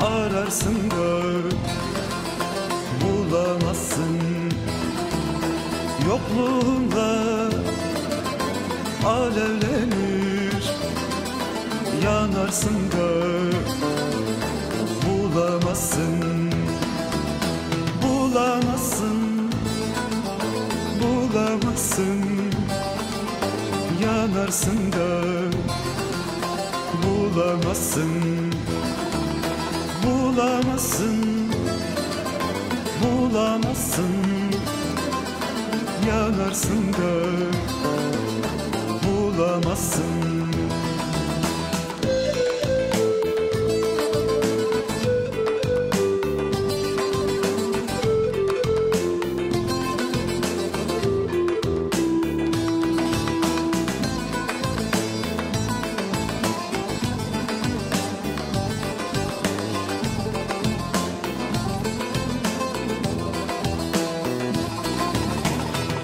ararsın da bulamazsın. Yokluğunda alevlenir Yanarsın da bulamazsın. Bulamazsın Bulamazsın. Yanarsın da bulamazsın Bulamazsın Bulamazsın. Yanarsın da bulamazsın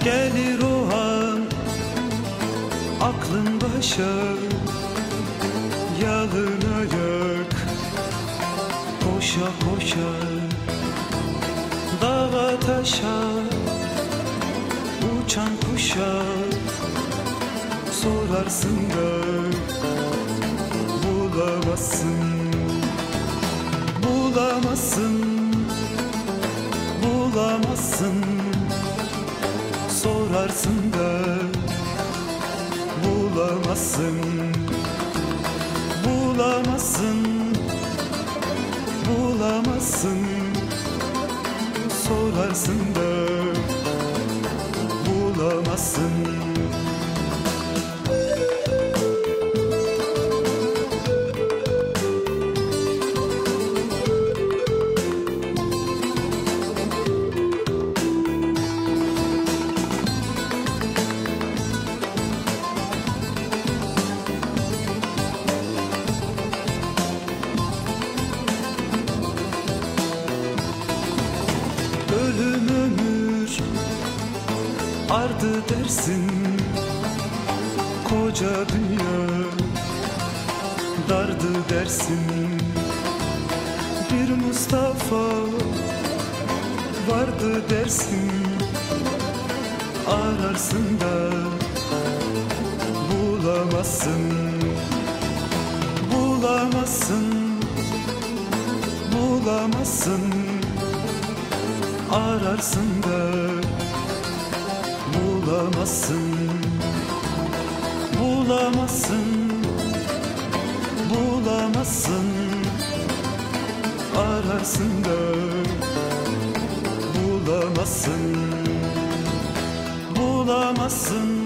Gelir o an aklın başa Yalın ayak koşa koşa Dağa taşa uçan kuşa Sorarsın da bulamazsın Bulamazsın Bulamazsın sorarsın da bulamazsın bulamazsın bulamazsın. Sorarsın da bulamazsın ardı dersin. Koca dünya dardı dersin. Bir Mustafa vardı dersin. Ararsın da bulamazsın. Bulamazsın Bulamazsın. Ararsın da bulamazsın. Bulamazsın. Bulamazsın. Ararsın da. Bulamazsın. Bulamazsın